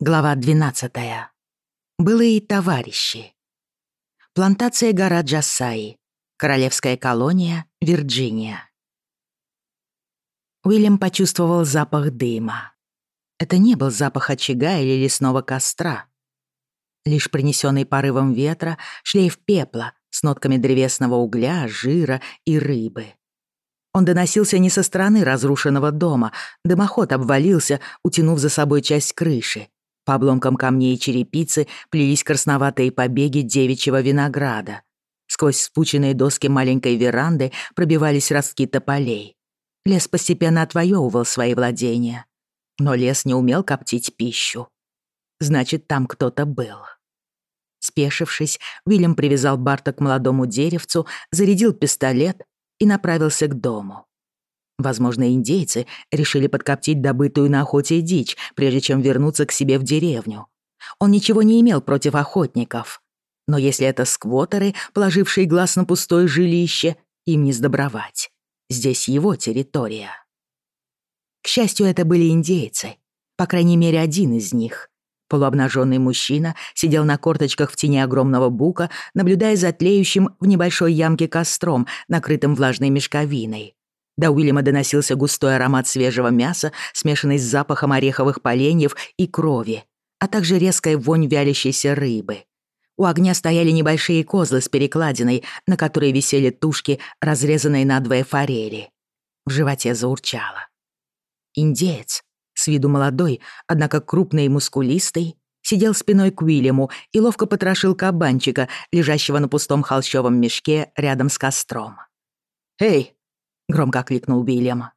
Глава 12. Былые товарищи. Плантация гора Джассаи. Королевская колония, Вирджиния. Уильям почувствовал запах дыма. Это не был запах очага или лесного костра. Лишь принесенный порывом ветра шлейф пепла с нотками древесного угля, жира и рыбы. Он доносился не со стороны разрушенного дома. Дымоход обвалился, утянув за собой часть крыши, по обломкам камней и черепицы плелись красноватые побеги девичьего винограда. Сквозь спученные доски маленькой веранды пробивались ростки тополей. Лес постепенно отвоевывал свои владения. Но лес не умел коптить пищу. Значит, там кто-то был. Спешившись, Уильям привязал Барта к молодому деревцу, зарядил пистолет и направился к дому. Возможно, индейцы решили подкоптить добытую на охоте дичь, прежде чем вернуться к себе в деревню. Он ничего не имел против охотников. Но если это сквотеры, положившие глаз на пустое жилище, им не сдобровать. Здесь его территория. К счастью, это были индейцы. По крайней мере, один из них. Полуобнаженный мужчина сидел на корточках в тени огромного бука, наблюдая за тлеющим в небольшой ямке костром, накрытым влажной мешковиной. До Уильяма доносился густой аромат свежего мяса, смешанный с запахом ореховых поленьев и крови, а также резкая вонь вялящейся рыбы. У огня стояли небольшие козлы с перекладиной, на которой висели тушки, разрезанные надвое форели. В животе заурчало. Индеец, с виду молодой, однако крупный и мускулистый, сидел спиной к Уильяму и ловко потрошил кабанчика, лежащего на пустом холщовом мешке рядом с костром. «Эй, громко окликнул Уильям.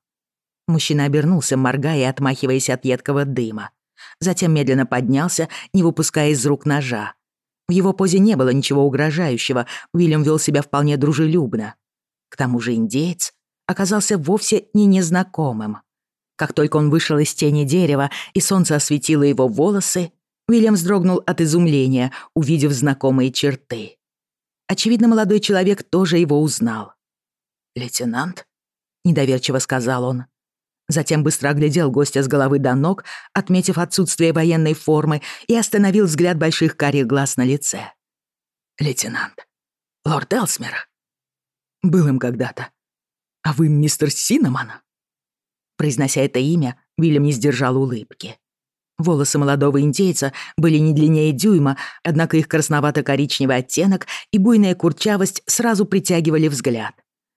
Мужчина обернулся, моргая и отмахиваясь от едкого дыма. Затем медленно поднялся, не выпуская из рук ножа. В его позе не было ничего угрожающего, Уильям вел себя вполне дружелюбно. К тому же индеец оказался вовсе не незнакомым. Как только он вышел из тени дерева и солнце осветило его волосы, Уильям вздрогнул от изумления, увидев знакомые черты. Очевидно, молодой человек тоже его узнал. «Лейтенант?» недоверчиво сказал он. Затем быстро оглядел гостя с головы до ног, отметив отсутствие военной формы, и остановил взгляд больших карих глаз на лице. «Лейтенант, лорд Элсмер?» «Был им когда-то. А вы мистер Синнамон?» Произнося это имя, Вильям не сдержал улыбки. Волосы молодого индейца были не длиннее дюйма, однако их красновато-коричневый оттенок и буйная курчавость сразу притягивали взгляд.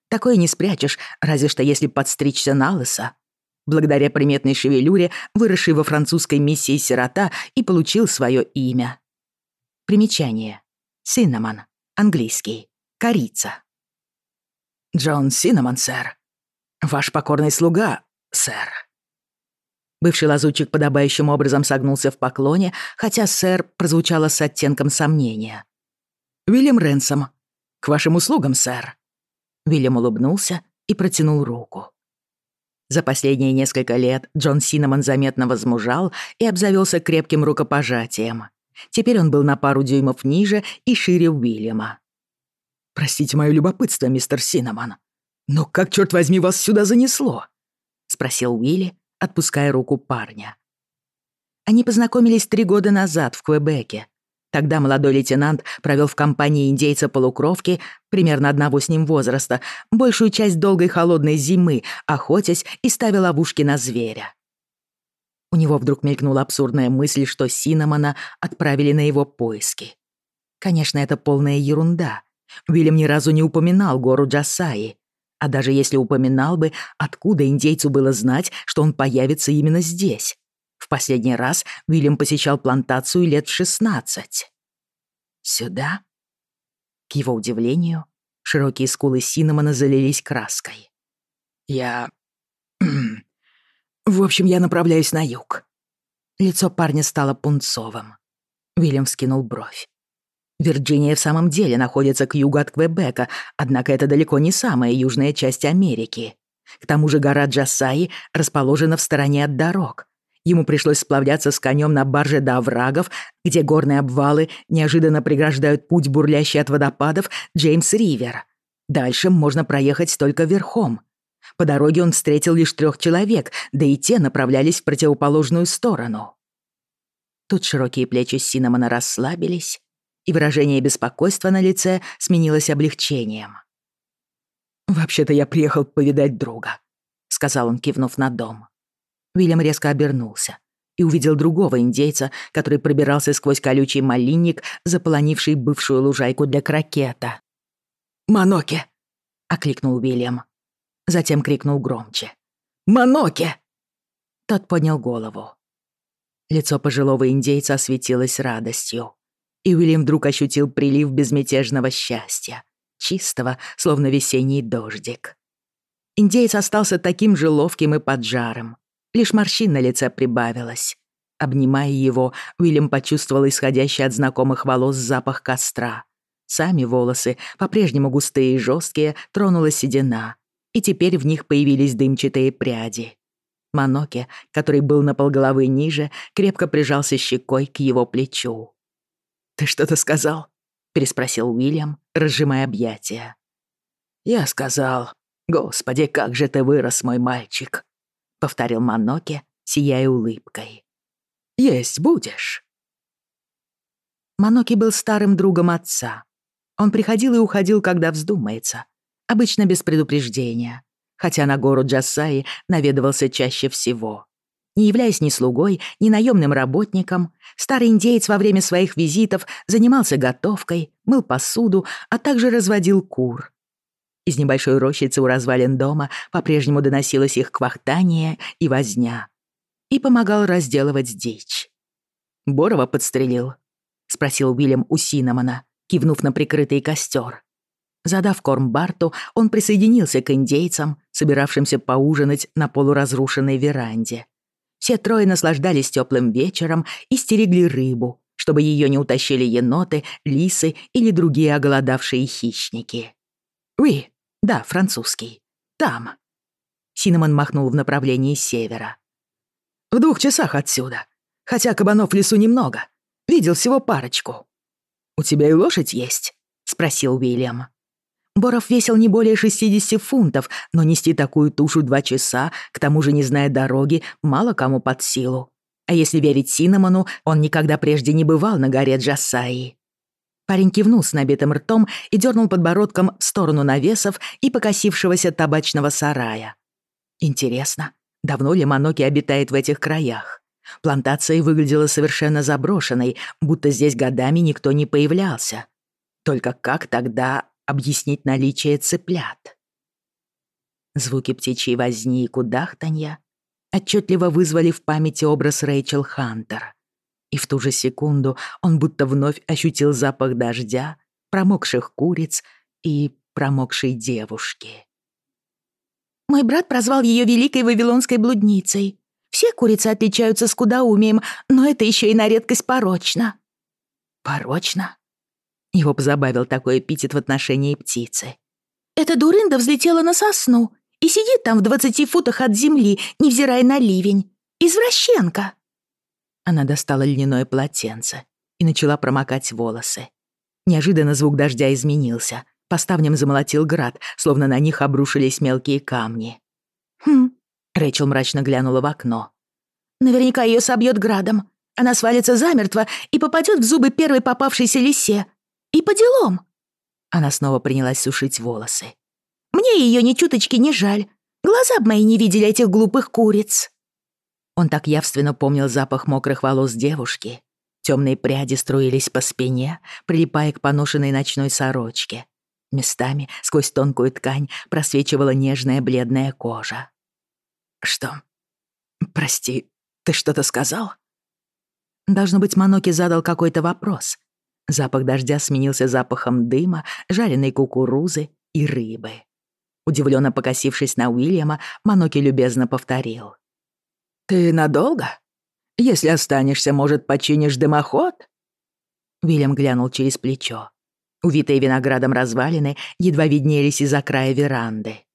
Такое не спрячешь, разве что если подстричься на лысо. Благодаря приметной шевелюре, выросший во французской миссии сирота и получил свое имя. Примечание. Cinnamon. Английский. Корица. Джон Синнамон, сэр. Ваш покорный слуга, сэр. Бывший лазутчик подобающим образом согнулся в поклоне, хотя «сэр» прозвучало с оттенком сомнения. «Уильям Ренсом. К вашим услугам, сэр». Вильям улыбнулся и протянул руку. За последние несколько лет Джон Синнамон заметно возмужал и обзавелся крепким рукопожатием. Теперь он был на пару дюймов ниже и шире Уильяма. «Простите мое любопытство, мистер Синнамон, но как, черт возьми, вас сюда занесло?» — спросил Уилли, отпуская руку парня. Они познакомились три года назад в Квебеке, Тогда молодой лейтенант провел в компании индейца полукровки примерно одного с ним возраста большую часть долгой холодной зимы, охотясь и ставя ловушки на зверя. У него вдруг мелькнула абсурдная мысль, что Синнамона отправили на его поиски. Конечно, это полная ерунда. Уильям ни разу не упоминал гору Джасаи. А даже если упоминал бы, откуда индейцу было знать, что он появится именно здесь? последний раз Уильям посещал плантацию лет в шестнадцать. «Сюда?» К его удивлению, широкие скулы Синнамона залились краской. «Я... в общем, я направляюсь на юг». Лицо парня стало пунцовым. Уильям вскинул бровь. Вирджиния в самом деле находится к югу от Квебека, однако это далеко не самая южная часть Америки. К тому же гора Джасаи расположена в стороне от дорог, Ему пришлось сплавляться с конем на барже до оврагов, где горные обвалы неожиданно преграждают путь, бурлящий от водопадов, Джеймс-Ривер. Дальше можно проехать только верхом. По дороге он встретил лишь трех человек, да и те направлялись в противоположную сторону. Тут широкие плечи Синнамона расслабились, и выражение беспокойства на лице сменилось облегчением. «Вообще-то я приехал повидать друга», — сказал он, кивнув на дом. Уильям резко обернулся и увидел другого индейца, который пробирался сквозь колючий малинник, заполонивший бывшую лужайку для крокета. «Маноке!» — окликнул Уильям. Затем крикнул громче. «Маноке!» Тот поднял голову. Лицо пожилого индейца осветилось радостью, и Уильям вдруг ощутил прилив безмятежного счастья, чистого, словно весенний дождик. Индеец остался таким же ловким и поджаром, лишь морщин на лице прибавилось. Обнимая его, Уильям почувствовал исходящий от знакомых волос запах костра. Сами волосы, по-прежнему густые и жесткие, тронула седина, и теперь в них появились дымчатые пряди. Маноке, который был на полголовы ниже, крепко прижался щекой к его плечу. «Ты что-то сказал?» — переспросил Уильям, разжимая объятия. «Я сказал, Господи, как же ты вырос, мой мальчик!» — повторил Маноке, сияя улыбкой. «Есть будешь!» Маноки был старым другом отца. Он приходил и уходил, когда вздумается, обычно без предупреждения, хотя на гору Джасаи наведывался чаще всего. Не являясь ни слугой, ни наемным работником, старый индеец во время своих визитов занимался готовкой, мыл посуду, а также разводил кур — Из небольшой рощицы у развалин дома по-прежнему доносилось их квахтание и возня. И помогал разделывать дичь. «Борова подстрелил?» — спросил Уильям у Синнамона, кивнув на прикрытый костер. Задав корм Барту, он присоединился к индейцам, собиравшимся поужинать на полуразрушенной веранде. Все трое наслаждались теплым вечером и стерегли рыбу, чтобы ее не утащили еноты, лисы или другие оголодавшие хищники. «Уи, да, французский. Там». Синеман махнул в направлении севера. «В двух часах отсюда. Хотя кабанов в лесу немного. Видел всего парочку». «У тебя и лошадь есть?» — спросил Уильям. Боров весил не более 60 фунтов, но нести такую тушу два часа, к тому же не зная дороги, мало кому под силу. А если верить Синнамону, он никогда прежде не бывал на горе Джасаи. Парень кивнул с набитым ртом и дернул подбородком в сторону навесов и покосившегося табачного сарая. Интересно, давно ли Маноки обитает в этих краях? Плантация выглядела совершенно заброшенной, будто здесь годами никто не появлялся. Только как тогда объяснить наличие цыплят. Звуки птичьей возни и кудахтанья отчетливо вызвали в памяти образ Рэйчел Хантер. И в ту же секунду он будто вновь ощутил запах дождя, промокших куриц и промокшей девушки. «Мой брат прозвал ее Великой Вавилонской блудницей. Все курицы отличаются скудоумием, но это еще и на редкость порочно». «Порочно?» Его позабавил такой эпитет в отношении птицы. «Эта дурында взлетела на сосну и сидит там в двадцати Она достала льняное полотенце и начала промокать волосы. Неожиданно звук дождя изменился. По ставням замолотил град, словно на них обрушились мелкие камни. «Хм», — Рэйчел мрачно глянула в окно. «Наверняка ее собьет градом. Она свалится замертво и попадет в зубы первой попавшейся лисе. И по делам!» Она снова принялась сушить волосы. «Мне ее ни чуточки не жаль. Глаза б мои не видели этих глупых куриц». Он так явственно помнил запах мокрых волос девушки. Темные пряди струились по спине, прилипая к поношенной ночной сорочке. Местами сквозь тонкую ткань просвечивала нежная бледная кожа. «Что? Прости, ты что-то сказал?» Должно быть, Маноки задал какой-то вопрос, Запах дождя сменился запахом дыма, жареной кукурузы и рыбы. Удивленно покосившись на Уильяма, Маноки любезно повторил. «Ты надолго? Если останешься, может, починишь дымоход?» Вильям глянул через плечо. Увитые виноградом развалины едва виднелись из-за края веранды.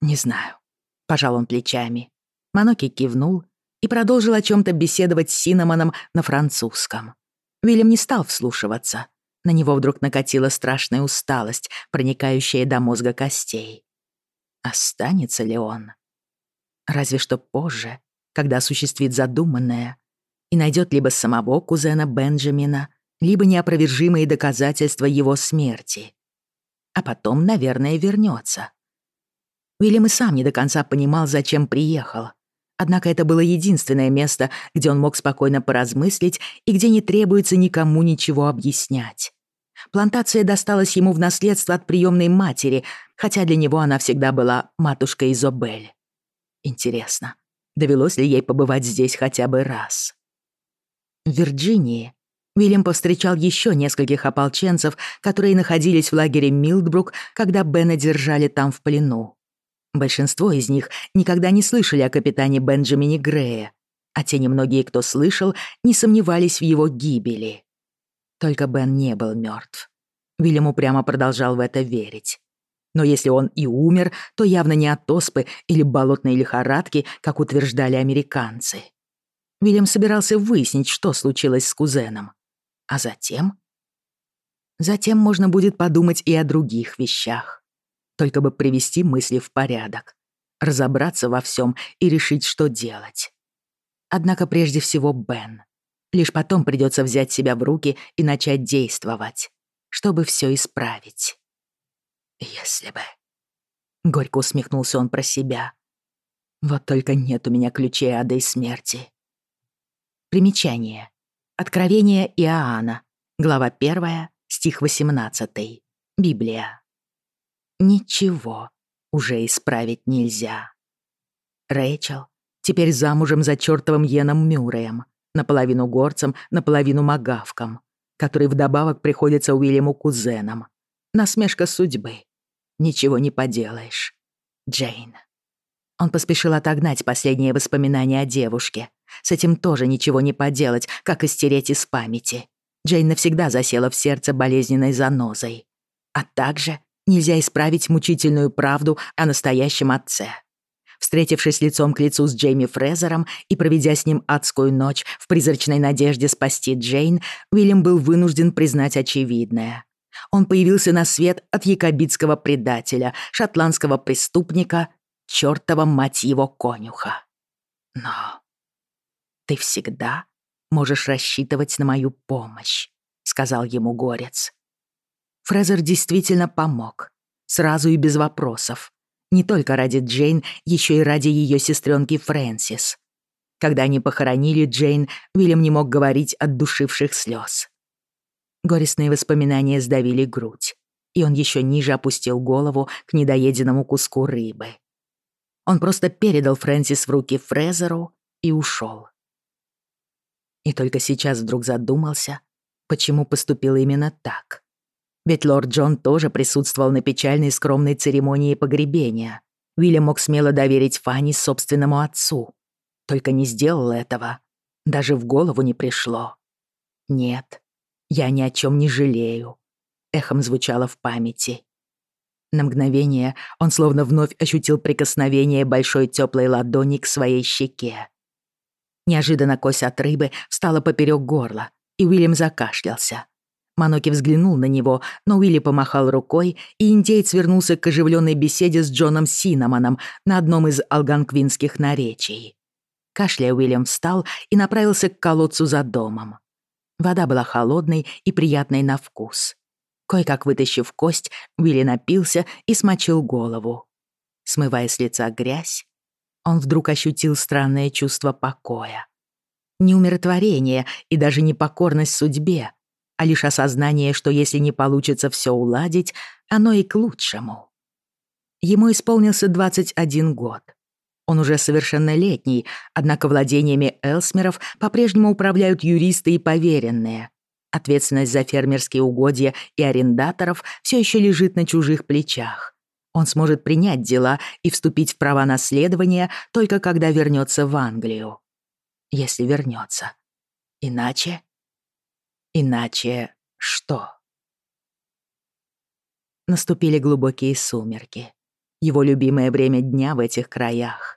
«Не знаю», — пожал он плечами. Маноки кивнул и продолжил о чем то беседовать с Синнамоном на французском. Вильям не стал вслушиваться. На него вдруг накатила страшная усталость, проникающая до мозга костей. Останется ли он? Разве что позже, когда осуществит задуманное, и найдет либо самого кузена Бенджамина, либо неопровержимые доказательства его смерти. А потом, наверное, вернется. Уильям и сам не до конца понимал, зачем приехал. Однако это было единственное место, где он мог спокойно поразмыслить и где не требуется никому ничего объяснять. Плантация досталась ему в наследство от приемной матери, хотя для него она всегда была матушкой Изобель. Интересно, довелось ли ей побывать здесь хотя бы раз. В Вирджинии Уильям повстречал еще нескольких ополченцев, которые находились в лагере Милдбрук, когда Бена держали там в плену. Большинство из них никогда не слышали о капитане Бенджамине Грея, а те немногие, кто слышал, не сомневались в его гибели. Только Бен не был мертв. Уильям упрямо продолжал в это верить. Но если он и умер, то явно не от оспы или болотной лихорадки, как утверждали американцы. Вильям собирался выяснить, что случилось с кузеном. А затем? Затем можно будет подумать и о других вещах. Только бы привести мысли в порядок, разобраться во всем и решить, что делать. Однако прежде всего Бен. Лишь потом придется взять себя в руки и начать действовать, чтобы все исправить если бы...» Горько усмехнулся он про себя. «Вот только нет у меня ключей ада и смерти». Примечание. Откровение Иоанна. Глава 1, стих 18. Библия. Ничего уже исправить нельзя. Рэйчел теперь замужем за чертовым Йеном Мюрреем, наполовину горцем, наполовину магавком, который вдобавок приходится Уильяму кузеном. Насмешка судьбы. Ничего не поделаешь. Джейн. Он поспешил отогнать последние воспоминания о девушке. С этим тоже ничего не поделать, как и стереть из памяти. Джейн навсегда засела в сердце болезненной занозой. А также нельзя исправить мучительную правду о настоящем отце. Встретившись лицом к лицу с Джейми Фрезером и проведя с ним адскую ночь в призрачной надежде спасти Джейн, Уильям был вынужден признать очевидное. Он появился на свет от якобитского предателя, шотландского преступника, чёртова мать его конюха. Но ты всегда можешь рассчитывать на мою помощь», — сказал ему Горец. Фрезер действительно помог, сразу и без вопросов. Не только ради Джейн, ещё и ради её сестренки Фрэнсис. Когда они похоронили Джейн, Уильям не мог говорить от душивших слёз. Горестные воспоминания сдавили грудь, и он еще ниже опустил голову к недоеденному куску рыбы. Он просто передал Фрэнсис в руки Фрезеру и ушел. И только сейчас вдруг задумался, почему поступил именно так. Ведь лорд Джон тоже присутствовал на печальной скромной церемонии погребения. Уильям мог смело доверить Фанни собственному отцу. Только не сделал этого. Даже в голову не пришло. «Нет, я ни о чем не жалею», — эхом звучало в памяти. На мгновение он словно вновь ощутил прикосновение большой теплой ладони к своей щеке. Неожиданно кость от рыбы встала поперек горла, и Уильям закашлялся. Маноки взглянул на него, но Уилли помахал рукой, и индейец вернулся к оживленной беседе с Джоном Синнамоном на одном из алганквинских наречий. Кашляя, Уильям встал и направился к колодцу за домом. Вода была холодной и приятной на вкус. Кое-как вытащив кость, Уилли напился и смочил голову. Смывая с лица грязь, он вдруг ощутил странное чувство покоя. Не умиротворение и даже не покорность судьбе, а лишь осознание, что если не получится все уладить, оно и к лучшему. Ему исполнился 21 год. Он уже совершеннолетний, однако владениями Элсмеров по-прежнему управляют юристы и поверенные. Ответственность за фермерские угодья и арендаторов все еще лежит на чужих плечах. Он сможет принять дела и вступить в права наследования только когда вернется в Англию. Если вернется. Иначе Иначе что? Наступили глубокие сумерки. Его любимое время дня в этих краях. Как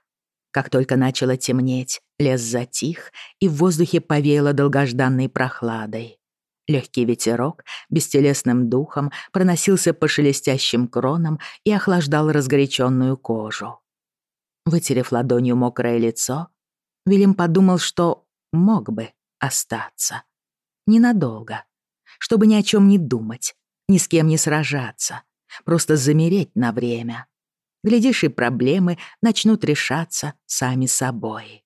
как-только начало темнеть, лес затих, и в воздухе повеяло долгожданной прохладой. Легкий ветерок бестелесным духом проносился по шелестящим кронам и охлаждал разгоряченную кожу. Вытерев ладонью мокрое лицо, Вильям подумал, что мог бы остаться. Ненадолго. Чтобы ни о чем не думать, ни с кем не сражаться. Просто замереть на время. Глядишь, и проблемы начнут решаться сами собой.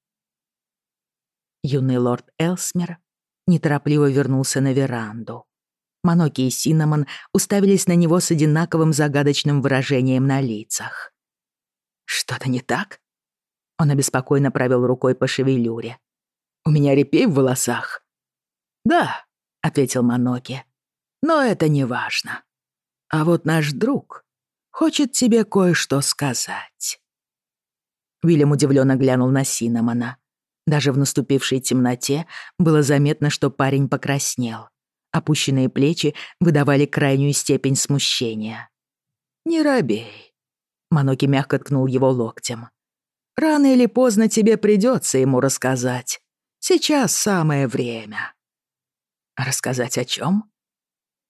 Юный лорд Элсмер неторопливо вернулся на веранду. Маноки и Синнамон уставились на него с одинаковым загадочным выражением на лицах. «Что-то не так?» Он обеспокоенно провел рукой по шевелюре. «У меня репей в волосах?» «Да», — ответил Маноки. «Но это не важно. А вот наш друг хочет тебе кое-что сказать». Вильям удивлённо глянул на Синнамона. Даже в наступившей темноте было заметно, что парень покраснел. Опущенные плечи выдавали крайнюю степень смущения. «Не робей», — Маноки мягко ткнул его локтем. «Рано или поздно тебе придётся ему рассказать. Сейчас самое время». «Рассказать о чём?»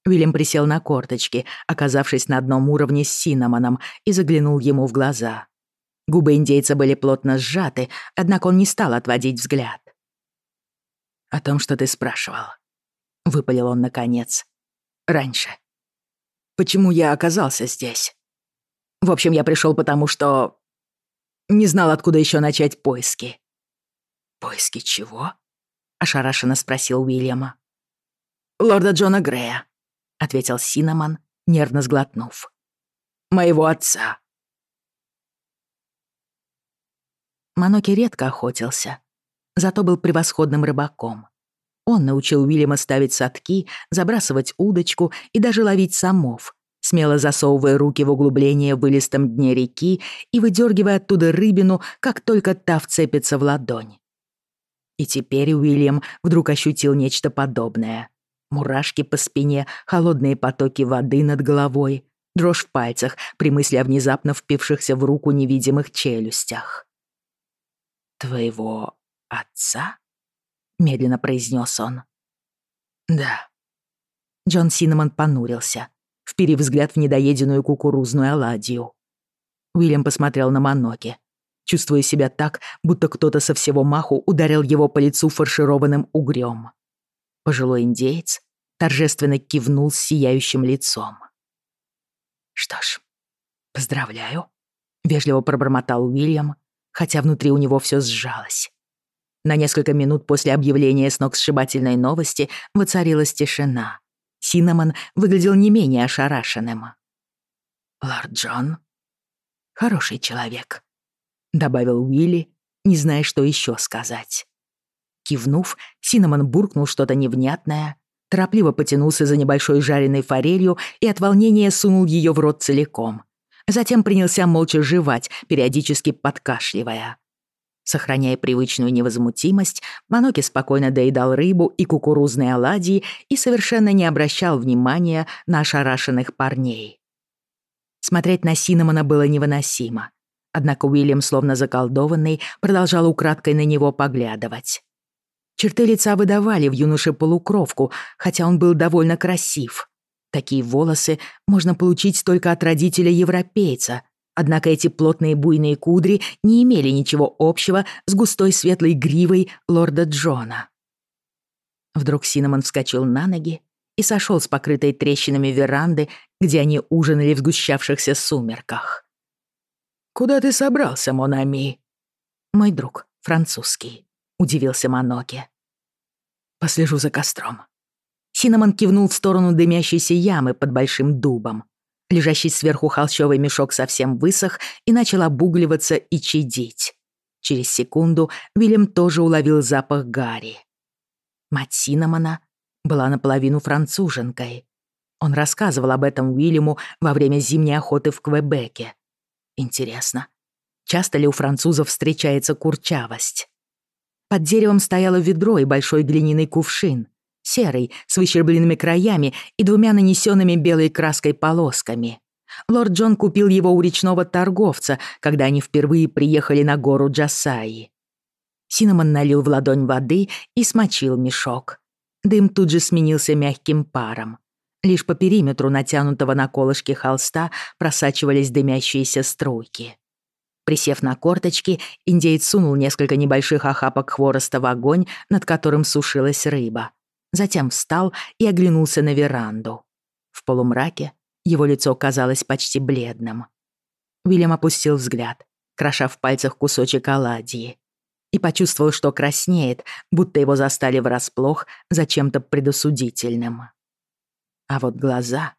чем? Вильям присел на корточки, оказавшись на одном уровне с Синнамоном, и заглянул ему в глаза. Губы индейца были плотно сжаты, однако он не стал отводить взгляд. «О том, что ты спрашивал», — выпалил он наконец. «Раньше. Почему я оказался здесь? В общем, я пришел потому, что... Не знал, откуда еще начать поиски». «Поиски чего?» — ошарашенно спросил Уильяма. «Лорда Джона Грея», — ответил Синнамон, нервно сглотнув. «Моего отца». Маноки редко охотился, зато был превосходным рыбаком. Он научил Уильяма ставить садки, забрасывать удочку и даже ловить самов, смело засовывая руки в углубление в вылистом дне реки и выдергивая оттуда рыбину, как только та вцепится в ладонь. И теперь Уильям вдруг ощутил нечто подобное. Мурашки по спине, холодные потоки воды над головой, дрожь в пальцах при мысли о внезапно впившихся в руку невидимых челюстях. «Твоего отца?» — медленно произнес он. «Да». Джон Синнамон понурился, вперив взгляд в недоеденную кукурузную оладью. Уильям посмотрел на Маноки, чувствуя себя так, будто кто-то со всего маху ударил его по лицу фаршированным угрём. Пожилой индеец торжественно кивнул с сияющим лицом. «Что ж, поздравляю», — вежливо пробормотал Уильям, хотя внутри у него все сжалось. На несколько минут после объявления сногсшибательной новости воцарилась тишина. Синнамон выглядел не менее ошарашенным. «Лорд Джон — хороший человек», — добавил Уилли, не зная, что еще сказать. Кивнув, Синнамон буркнул что-то невнятное, торопливо потянулся за небольшой жареной форелью и от волнения сунул ее в рот целиком. Затем принялся молча жевать, периодически подкашливая. Сохраняя привычную невозмутимость, Маноки спокойно доедал рыбу и кукурузные оладьи и совершенно не обращал внимания на ошарашенных парней. Смотреть на Синнамона было невыносимо. Однако Уильям, словно заколдованный, продолжал украдкой на него поглядывать. Черты лица выдавали в юноше полукровку, хотя он был довольно красив. Такие волосы можно получить только от родителя-европейца, однако эти плотные буйные кудри не имели ничего общего с густой светлой гривой лорда Джона. Вдруг Синнамон вскочил на ноги и сошел с покрытой трещинами веранды, где они ужинали в сгущавшихся сумерках. «Куда ты собрался, Монами?» «Мой друг, французский», — удивился Маноке. «Послежу за костром. Синнамон кивнул в сторону дымящейся ямы под большим дубом. Лежащий сверху холщовый мешок совсем высох и начал обугливаться и чадить. Через секунду Вильям тоже уловил запах гари. Мать Синнамона была наполовину француженкой. Он рассказывал об этом Уильяму во время зимней охоты в Квебеке. Интересно, часто ли у французов встречается курчавость? Под деревом стояло ведро и большой глиняный кувшин серый, с выщербленными краями и двумя нанесенными белой краской полосками. Лорд Джон купил его у речного торговца, когда они впервые приехали на гору Джасаи. Синнамон налил в ладонь воды и смочил мешок. Дым тут же сменился мягким паром. Лишь по периметру натянутого на колышке холста просачивались дымящиеся струйки. Присев на корточки, индеец сунул несколько небольших охапок хвороста в огонь, над которым сушилась рыба. Затем встал и оглянулся на веранду. В полумраке его лицо казалось почти бледным. Уильям опустил взгляд, кроша в пальцах кусочек оладьи, и почувствовал, что краснеет, будто его застали врасплох за чем-то предосудительным. А вот глаза...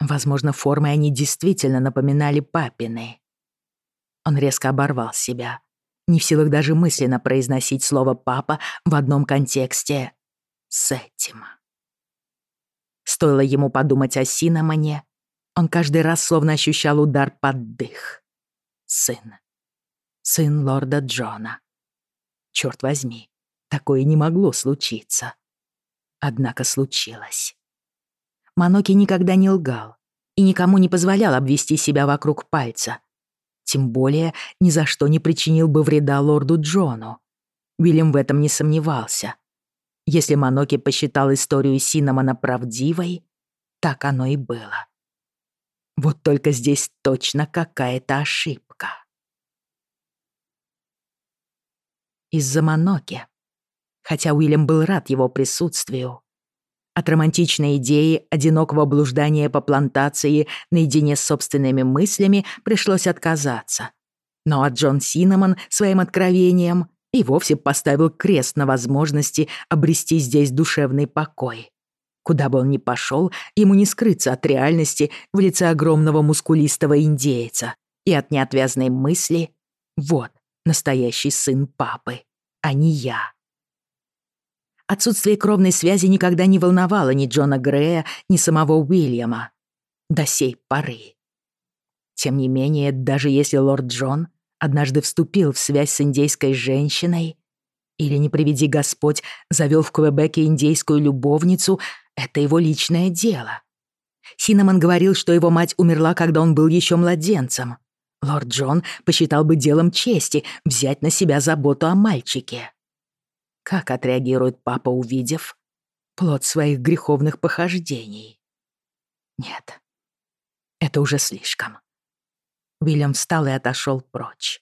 Возможно, формой они действительно напоминали папины. Он резко оборвал себя. Не в силах даже мысленно произносить слово «папа» в одном контексте с этим. Стоило ему подумать о Синамоне, он каждый раз словно ощущал удар под дых. Сын. Сын лорда Джона. Черт возьми, такое не могло случиться. Однако случилось. Маноки никогда не лгал и никому не позволял обвести себя вокруг пальца, тем более ни за что не причинил бы вреда лорду Джону. Уильям в этом не сомневался. Если Маноки посчитал историю Синнамона правдивой, так оно и было. Вот только здесь точно какая-то ошибка. Из-за Маноки. Хотя Уильям был рад его присутствию, от романтичной идеи одинокого блуждания по плантации наедине с собственными мыслями пришлось отказаться. Но от Джон Синнамон своим откровением и вовсе поставил крест на возможности обрести здесь душевный покой. Куда бы он ни пошел, ему не скрыться от реальности в лице огромного мускулистого индейца и от неотвязной мысли «Вот, настоящий сын папы, а не я». Отсутствие кровной связи никогда не волновало ни Джона Грея, ни самого Уильяма. До сей поры. Тем не менее, даже если лорд Джон однажды вступил в связь с индейской женщиной, или, не приведи Господь, завел в Квебеке индейскую любовницу, это его личное дело. Синнамон говорил, что его мать умерла, когда он был еще младенцем. Лорд Джон посчитал бы делом чести взять на себя заботу о мальчике. Как отреагирует папа, увидев плод своих греховных похождений? Нет, это уже слишком. Уильям встал и отошел прочь.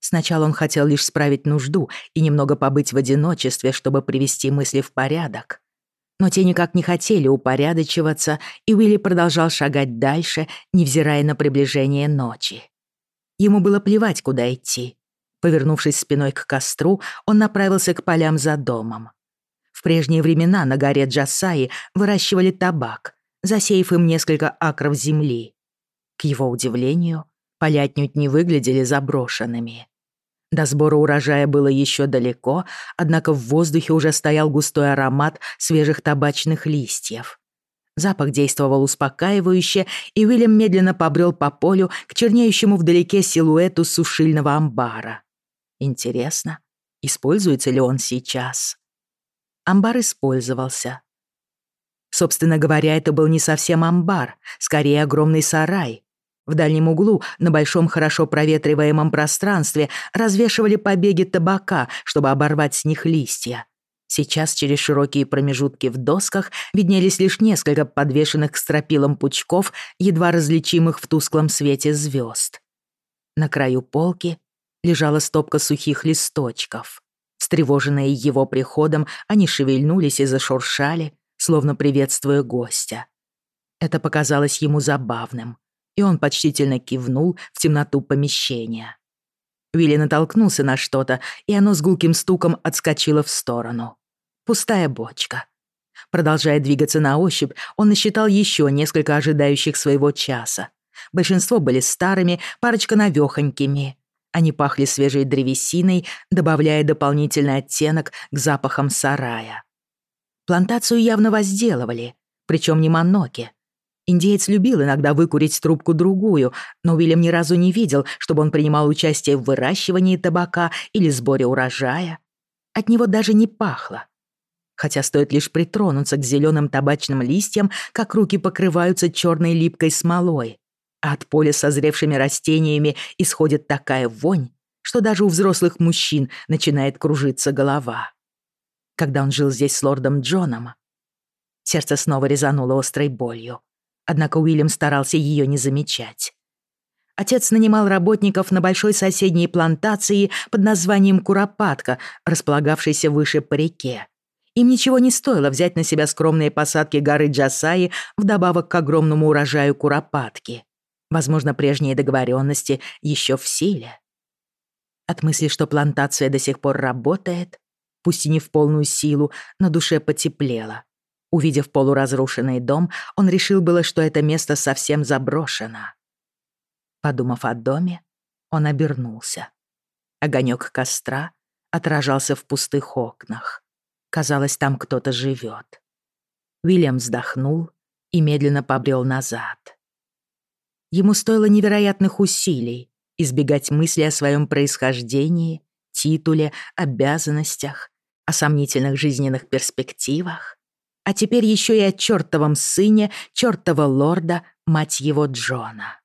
Сначала он хотел лишь справить нужду и немного побыть в одиночестве, чтобы привести мысли в порядок. Но те никак не хотели упорядочиваться, и Уилли продолжал шагать дальше, невзирая на приближение ночи. Ему было плевать, куда идти. повернувшись спиной к костру, он направился к полям за домом. В прежние времена на горе Джасаи выращивали табак, засеяв им несколько акров земли. К его удивлению, поля отнюдь не выглядели заброшенными. До сбора урожая было еще далеко, однако в воздухе уже стоял густой аромат свежих табачных листьев. Запах действовал успокаивающе, и Уильям медленно побрел по полю к чернеющему вдалеке силуэту сушильного амбара. Интересно, используется ли он сейчас? Амбар использовался. Собственно говоря, это был не совсем амбар, скорее огромный сарай. В дальнем углу, на большом хорошо проветриваемом пространстве, развешивали побеги табака, чтобы оборвать с них листья. Сейчас через широкие промежутки в досках виднелись лишь несколько подвешенных к стропилам пучков, едва различимых в тусклом свете звезд. На краю полки лежала стопка сухих листочков. Встревоженные его приходом, они шевельнулись и зашуршали, словно приветствуя гостя. Это показалось ему забавным, и он почтительно кивнул в темноту помещения. Уилли натолкнулся на что-то, и оно с гулким стуком отскочило в сторону. Пустая бочка. Продолжая двигаться на ощупь, он насчитал еще несколько ожидающих своего часа. Большинство были старыми, парочка навёхонькими. Они пахли свежей древесиной, добавляя дополнительный оттенок к запахам сарая. Плантацию явно возделывали, причем не Маноки. Индеец любил иногда выкурить трубку другую, но Уильям ни разу не видел, чтобы он принимал участие в выращивании табака или сборе урожая. От него даже не пахло. Хотя стоит лишь притронуться к зеленым табачным листьям, как руки покрываются черной липкой смолой. а от поля с созревшими растениями исходит такая вонь, что даже у взрослых мужчин начинает кружиться голова. Когда он жил здесь с лордом Джоном, сердце снова резануло острой болью. Однако Уильям старался ее не замечать. отец нанимал работников на большой соседней плантации под названием Куропатка, располагавшейся выше по реке. Им ничего не стоило взять на себя скромные посадки горы Джасаи вдобавок к огромному урожаю Куропатки. Возможно, прежние договоренности еще в силе. От мысли, что плантация до сих пор работает, пусть и не в полную силу, на душе потеплело. Увидев полуразрушенный дом, он решил было, что это место совсем заброшено. Подумав о доме, он обернулся. Огонек костра отражался в пустых окнах. Казалось, там кто-то живет. Уильям вздохнул и медленно побрел назад. Ему стоило невероятных усилий избегать мысли о своем происхождении, титуле, обязанностях, о сомнительных жизненных перспективах. А теперь еще и о чертовом сыне, чертова лорда, мать его Джона.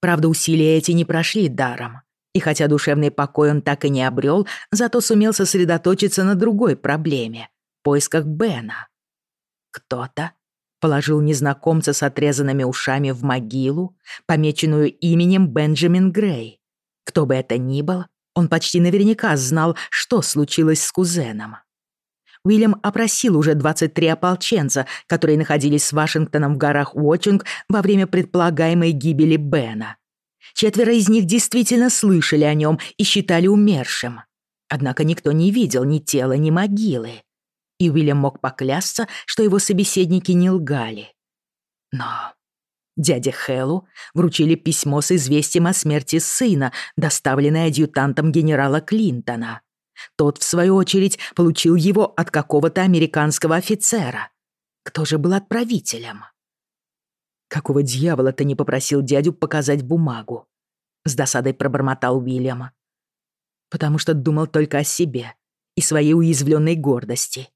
Правда, усилия эти не прошли даром. И хотя душевный покой он так и не обрел, зато сумел сосредоточиться на другой проблеме — поисках Бена. Кто-то положил незнакомца с отрезанными ушами в могилу, помеченную именем Бенджамин Грей. Кто бы это ни был, он почти наверняка знал, что случилось с кузеном. Уильям опросил уже 23 ополченца, которые находились с Вашингтоном в горах Уотчинг во время предполагаемой гибели Бена. Четверо из них действительно слышали о нем и считали умершим. Однако никто не видел ни тела, ни могилы и Уильям мог поклясться, что его собеседники не лгали. Но дяде Хэллу вручили письмо с известием о смерти сына, доставленное адъютантом генерала Клинтона. Тот, в свою очередь, получил его от какого-то американского офицера. Кто же был отправителем? Какого дьявола ты не попросил дядю показать бумагу? С досадой пробормотал Уильям. Потому что думал только о себе и своей уязвленной гордости.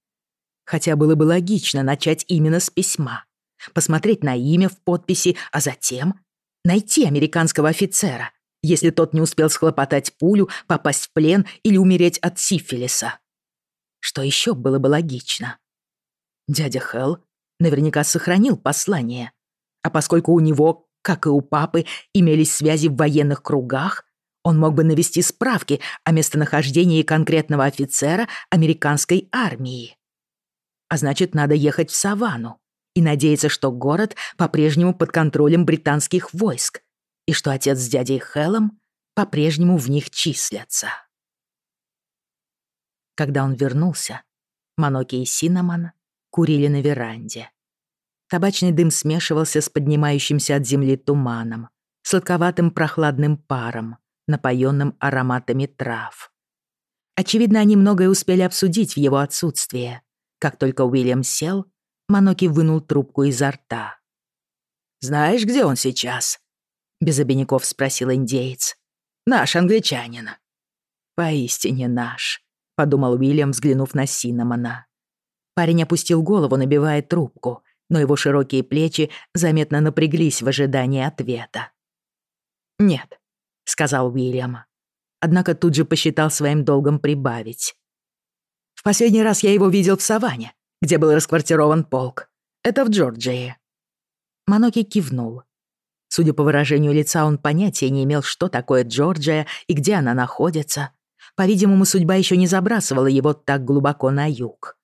Хотя было бы логично начать именно с письма. Посмотреть на имя в подписи, а затем найти американского офицера, если тот не успел схлопотать пулю, попасть в плен или умереть от сифилиса. Что еще было бы логично? Дядя Хелл наверняка сохранил послание, а поскольку у него, как и у папы, имелись связи в военных кругах, он мог бы навести справки о местонахождении конкретного офицера американской армии. А значит, надо ехать в Саванну и надеяться, что город по-прежнему под контролем британских войск, и что отец с дядей Хеллом по-прежнему в них числятся. Когда он вернулся, Маноки и Синнамон курили на веранде. Табачный дым смешивался с поднимающимся от земли туманом, сладковатым прохладным паром, напоенным ароматами трав. Очевидно, они многое успели обсудить в его отсутствие. Как только Уильям сел, Маноки вынул трубку изо рта. «Знаешь, где он сейчас?» — без обиняков спросил индеец. «Наш англичанин». «Поистине наш», — подумал Уильям, взглянув на Синнамона. Парень опустил голову, набивая трубку, но его широкие плечи заметно напряглись в ожидании ответа. «Нет», — сказал Уильям. Однако тут же посчитал своим долгом прибавить. «В последний раз я его видел в Саванне, где был расквартирован полк. Это в Джорджии». Маноки кивнул. Судя по выражению лица, он понятия не имел, что такое Джорджия и где она находится. По-видимому, судьба еще не забрасывала его так глубоко на юг.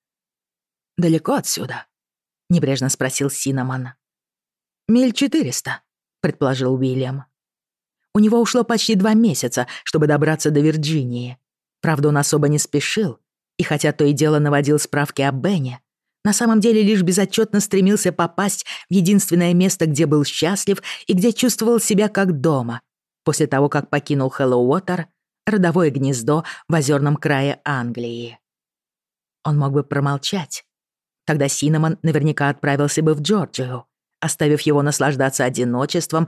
«Далеко отсюда?» — небрежно спросил Синамон. «Миль четыреста», — предположил Уильям. У него ушло почти два месяца, чтобы добраться до Вирджинии. Правда, он особо не спешил, и хотя то и дело наводил справки о Бене, на самом деле лишь безотчетно стремился попасть в единственное место, где был счастлив и где чувствовал себя как дома, после того, как покинул Хэллоуотер, родовое гнездо в озерном крае Англии. Он мог бы промолчать. Тогда Синнамон наверняка отправился бы в Джорджию, оставив его наслаждаться одиночеством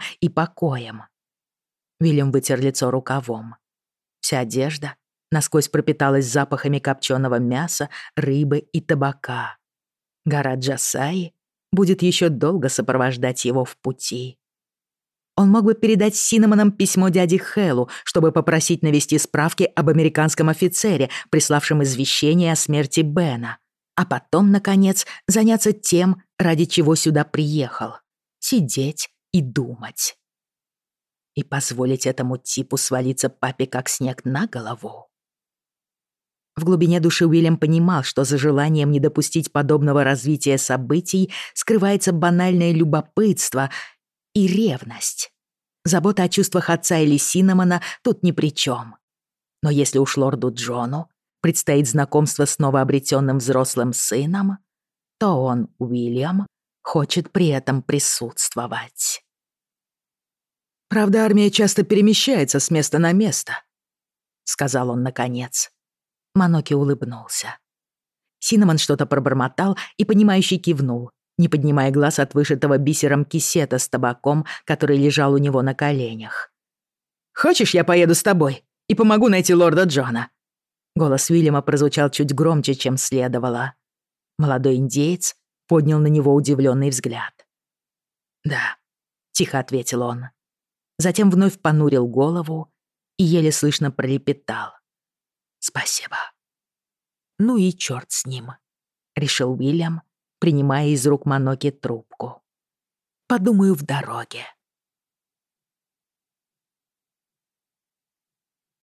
и покоем. Вильям вытер лицо рукавом. Вся одежда насквозь пропиталась запахами копченого мяса, рыбы и табака. Гора Джасаи будет еще долго сопровождать его в пути. Он мог бы передать Синнамонам письмо дяде Хэллу, чтобы попросить навести справки об американском офицере, приславшем извещение о смерти Бена. А потом, наконец, заняться тем, ради чего сюда приехал. Сидеть и думать. и позволить этому типу свалиться папе как снег на голову? В глубине души Уильям понимал, что за желанием не допустить подобного развития событий скрывается банальное любопытство и ревность. Забота о чувствах отца или Синнамона тут ни при чем. Но если уж лорду Джону предстоит знакомство с новообретенным взрослым сыном, то он, Уильям, хочет при этом присутствовать. «Правда, армия часто перемещается с места на место», — сказал он наконец. Маноки улыбнулся. Синнамон что-то пробормотал и, понимающий, кивнул, не поднимая глаз от вышитого бисером кисета с табаком, который лежал у него на коленях. «Хочешь, я поеду с тобой и помогу найти лорда Джона?» Голос Уильяма прозвучал чуть громче, чем следовало. Молодой индеец поднял на него удивленный взгляд. «Да», — тихо ответил он. Затем вновь понурил голову и еле слышно пролепетал. спасибо. Ну и чёрт с ним, решил Уильям, принимая из рук Маноки трубку. Подумаю в дороге.